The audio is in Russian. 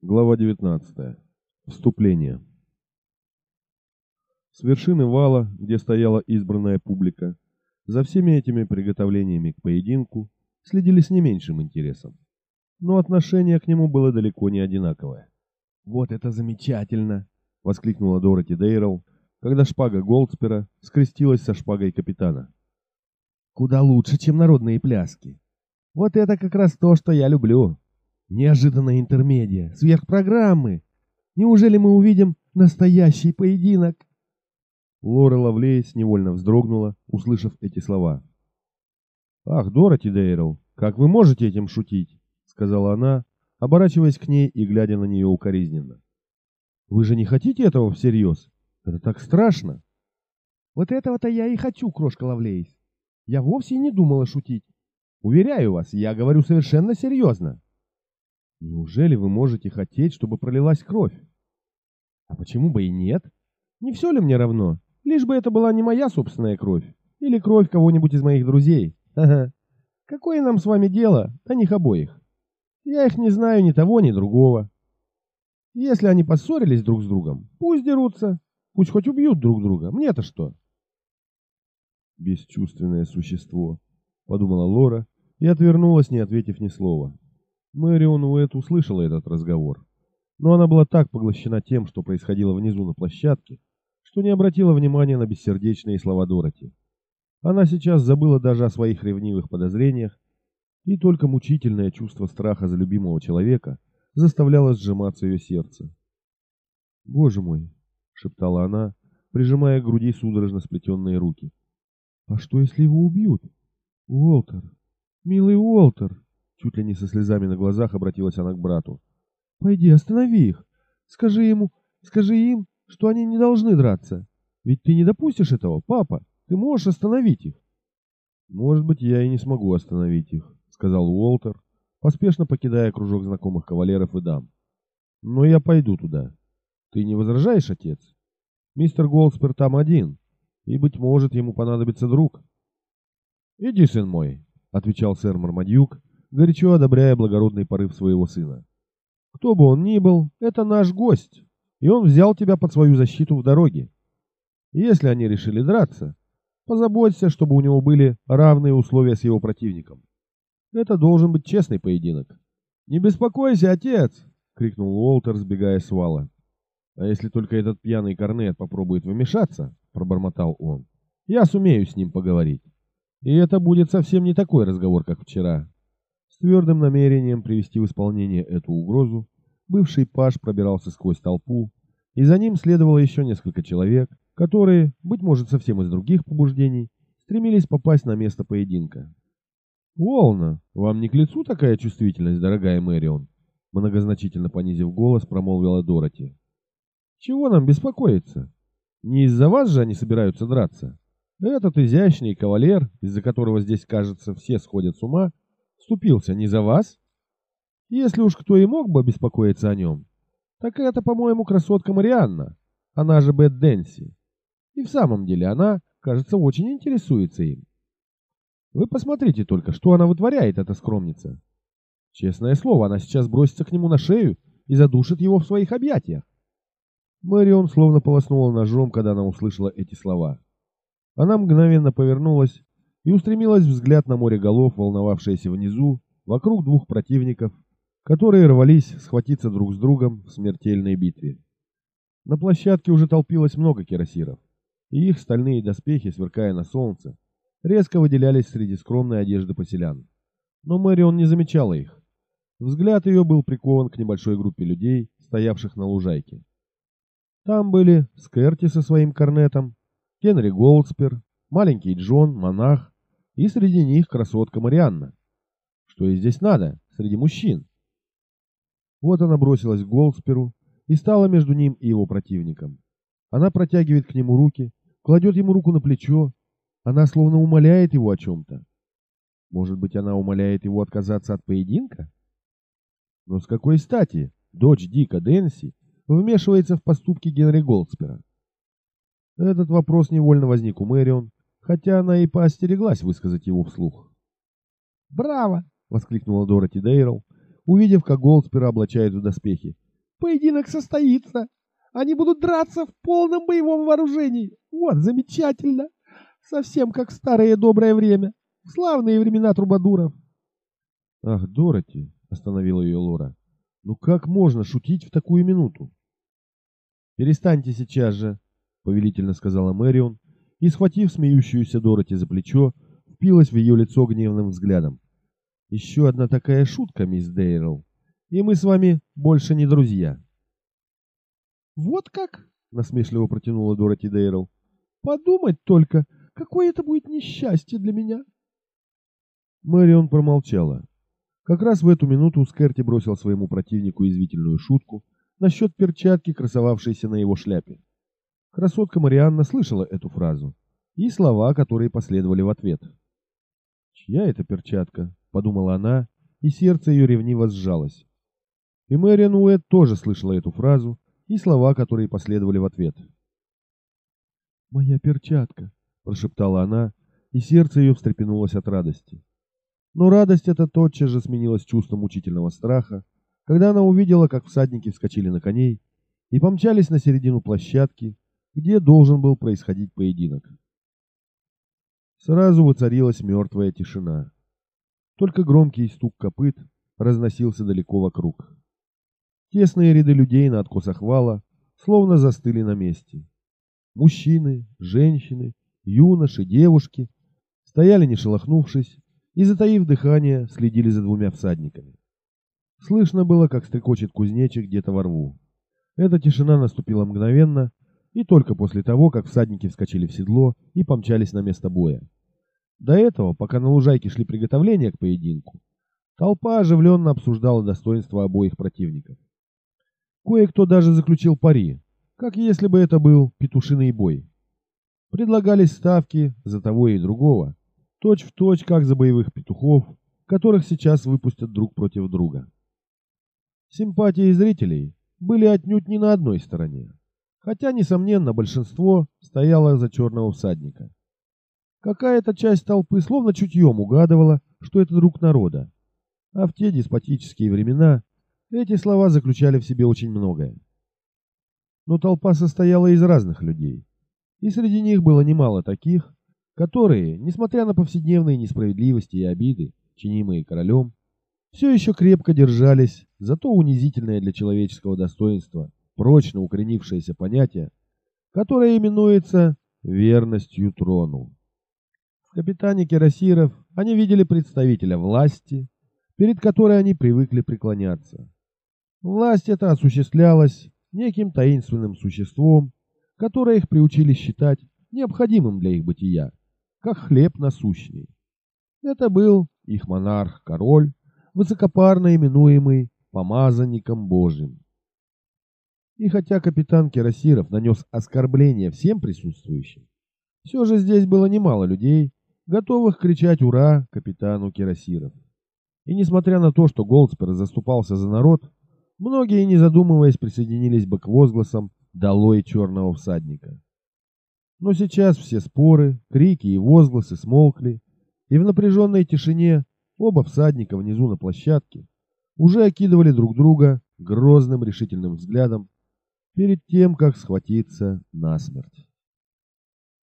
Глава 19. Вступление. С вершины вала, где стояла избранная публика, за всеми этими приготовлениями к поединку следили с не меньшим интересом. Но отношение к нему было далеко не одинаковое. «Вот это замечательно!» — воскликнула Дороти Дейрл, когда шпага Голдспера скрестилась со шпагой капитана. «Куда лучше, чем народные пляски. Вот это как раз то, что я люблю!» Неожиданная интермедия, сверхпрограммы. Неужели мы увидим настоящий поединок? Лора Лавлейс невольно вздрогнула, услышав эти слова. «Ах, Дороти Дейрл, как вы можете этим шутить?» — сказала она, оборачиваясь к ней и глядя на нее укоризненно. «Вы же не хотите этого всерьез? Это так страшно!» «Вот этого-то я и хочу, крошка Лавлейс. Я вовсе не думала шутить. Уверяю вас, я говорю совершенно серьезно. Неужели вы можете хотеть, чтобы пролилась кровь? А почему бы и нет? Не все ли мне равно? Лишь бы это была не моя собственная кровь. Или кровь кого-нибудь из моих друзей. Ага. Какое нам с вами дело о них обоих? Я их не знаю ни того, ни другого. Если они поссорились друг с другом, пусть дерутся. Пусть хоть убьют друг друга. Мне-то что? Бесчувственное существо, подумала Лора и отвернулась, не ответив ни слова. Мэрион Уэт услышала этот разговор, но она была так поглощена тем, что происходило внизу на площадке, что не обратила внимания на бессердечные слова Дороти. Она сейчас забыла даже о своих ревнивых подозрениях, и только мучительное чувство страха за любимого человека заставляло сжиматься ее сердце. «Боже мой!» — шептала она, прижимая к груди судорожно сплетенные руки. «А что, если его убьют? Уолтер! Милый Уолтер!» Чуть ли не со слезами на глазах обратилась она к брату. «Пойди, останови их. Скажи ему, скажи им, что они не должны драться. Ведь ты не допустишь этого, папа. Ты можешь остановить их». «Может быть, я и не смогу остановить их», — сказал Уолтер, поспешно покидая кружок знакомых кавалеров и дам. «Но я пойду туда. Ты не возражаешь, отец? Мистер Голдспер там один, и, быть может, ему понадобится друг». «Иди, сын мой», — отвечал сэр Мармадюк, горячо одобряя благородный порыв своего сына. «Кто бы он ни был, это наш гость, и он взял тебя под свою защиту в дороге. Если они решили драться, позаботься, чтобы у него были равные условия с его противником. Это должен быть честный поединок». «Не беспокойся, отец!» — крикнул Уолтер, сбегая с вала. «А если только этот пьяный корнет попробует вмешаться?» — пробормотал он. «Я сумею с ним поговорить. И это будет совсем не такой разговор, как вчера. С твердым намерением привести в исполнение эту угрозу, бывший паж пробирался сквозь толпу, и за ним следовало еще несколько человек, которые, быть может, совсем из других побуждений, стремились попасть на место поединка. «Волна, вам не к лицу такая чувствительность, дорогая Мэрион?» Многозначительно понизив голос, промолвила Дороти. «Чего нам беспокоиться? Не из-за вас же они собираются драться. Этот изящный кавалер, из-за которого здесь, кажется, все сходят с ума, вступился не за вас? Если уж кто и мог бы беспокоиться о нем, так это, по-моему, красотка Марианна, она же Бет Дэнси. И в самом деле она, кажется, очень интересуется им. Вы посмотрите только, что она вытворяет, эта скромница. Честное слово, она сейчас бросится к нему на шею и задушит его в своих объятиях. Мэрион словно полоснула ножом, когда она услышала эти слова. Она мгновенно повернулась и устремилась взгляд на море голов, волновавшееся внизу, вокруг двух противников, которые рвались схватиться друг с другом в смертельной битве. На площадке уже толпилось много кирасиров, и их стальные доспехи, сверкая на солнце, резко выделялись среди скромной одежды поселян. Но Мэрион не замечала их. Взгляд ее был прикован к небольшой группе людей, стоявших на лужайке. Там были Скерти со своим корнетом, Генри Голдспер, маленький Джон, монах, и среди них красотка Марианна. Что ей здесь надо, среди мужчин? Вот она бросилась к Голдсперу и стала между ним и его противником. Она протягивает к нему руки, кладет ему руку на плечо. Она словно умоляет его о чем-то. Может быть, она умоляет его отказаться от поединка? Но с какой стати дочь Дика Дэнси вмешивается в поступки Генри Голдспера? Этот вопрос невольно возник у Мэрион, хотя она и поостереглась высказать его вслух. «Браво!» — воскликнула Дороти Дейрл, увидев, как Голдспера облачают в доспехи. Поединок состоится. Они будут драться в полном боевом вооружении. Вот, замечательно. Совсем как в старое доброе время. В славные времена трубадуров. Ах, Дороти, остановила ее Лора. Ну как можно шутить в такую минуту? Перестаньте сейчас же, повелительно сказала Мэрион, и, схватив смеющуюся Дороти за плечо, впилась в ее лицо гневным взглядом. Еще одна такая шутка, мисс Дейрл, и мы с вами больше не друзья. Вот как? насмешливо протянула Дороти Дейрл. Подумать только, какое это будет несчастье для меня. Мэрион промолчала. Как раз в эту минуту Скерти бросил своему противнику извивительную шутку насчет перчатки, красовавшейся на его шляпе. Красотка Марианна слышала эту фразу и слова, которые последовали в ответ. «Чья это перчатка?» — подумала она, и сердце ее ревниво сжалось. И Мэриан Уэд тоже слышала эту фразу и слова, которые последовали в ответ. «Моя перчатка!» — прошептала она, и сердце ее встрепенулось от радости. Но радость эта тотчас же сменилась чувством мучительного страха, когда она увидела, как всадники вскочили на коней и помчались на середину площадки, где должен был происходить поединок. Сразу воцарилась мертвая тишина. Только громкий стук копыт разносился далеко вокруг. Тесные ряды людей на откосах вала словно застыли на месте. Мужчины, женщины, юноши, девушки стояли не шелохнувшись и, затаив дыхание, следили за двумя всадниками. Слышно было, как стрекочет кузнечик где-то во рву. Эта тишина наступила мгновенно, и только после того, как всадники вскочили в седло и помчались на место боя. До этого, пока на лужайке шли приготовления к поединку, толпа оживленно обсуждала достоинства обоих противников. Кое-кто даже заключил пари, как если бы это был петушиный бой. Предлагались ставки за того и другого, Точь в точь, как за боевых петухов, которых сейчас выпустят друг против друга. Симпатии зрителей были отнюдь не на одной стороне, хотя, несомненно, большинство стояло за черного всадника. Какая-то часть толпы словно чутьем угадывала, что это друг народа, а в те деспотические времена эти слова заключали в себе очень многое. Но толпа состояла из разных людей, и среди них было немало таких, которые, несмотря на повседневные несправедливости и обиды, чинимые королем, все еще крепко держались за то унизительное для человеческого достоинства, прочно укоренившееся понятие, которое именуется верностью трону. В капитане Кирасиров они видели представителя власти, перед которой они привыкли преклоняться. Власть эта осуществлялась неким таинственным существом, которое их приучили считать необходимым для их бытия как хлеб насущный. Это был их монарх-король, высокопарно именуемый помазанником Божьим. И хотя капитан Кирасиров нанес оскорбление всем присутствующим, все же здесь было немало людей, готовых кричать «Ура!» капитану Кирасиров. И несмотря на то, что Голдспер заступался за народ, многие, не задумываясь, присоединились бы к возгласам «Долой черного всадника!». Но сейчас все споры, крики и возгласы смолкли, и в напряженной тишине оба всадника внизу на площадке уже окидывали друг друга грозным решительным взглядом перед тем, как схватиться насмерть.